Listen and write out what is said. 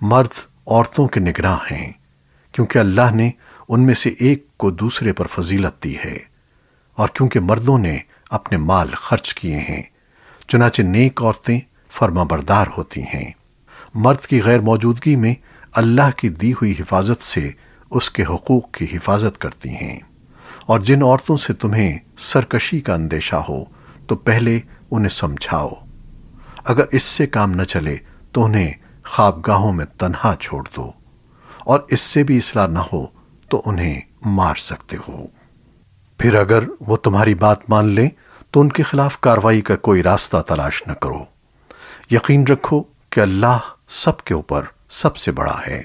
مرد عورتوں کے نگراں ہیں، کیونکہ اللہ نے ان میں سے ایک کو دوسرے پر فضیلت دی ہے۔ اور کیونکہ مردوں نے اپنے مال خرچ کیے ہیں، چنانچہ نیک عورتیں فرما بردار ہوتی ہیں۔ مرد کی غیر موجودگی میں اللہ کی دی ہوئی حفاظت سے اس کے حقوق کی حفاظت کرتی ہیں۔ اور جن عورتوں سے تمہیں سرکشی کا اندیشہ ہو، تو پہلے انہیں سمجھاؤ۔ اگر اس سے کام نہ چلے، تو انہیں خوابگاہوں میں تنہا چھوڑ دو اور اس سے بھی اصلاح نہ ہو تو انہیں مار سکتے ہو۔ پھر اگر وہ تمہاری بات مان لیں تو ان کے خلاف کاروائی کا کوئی راستہ تلاش نہ کرو۔ یقین رکھو کہ اللہ سب کے اوپر سب سے بڑا ہے۔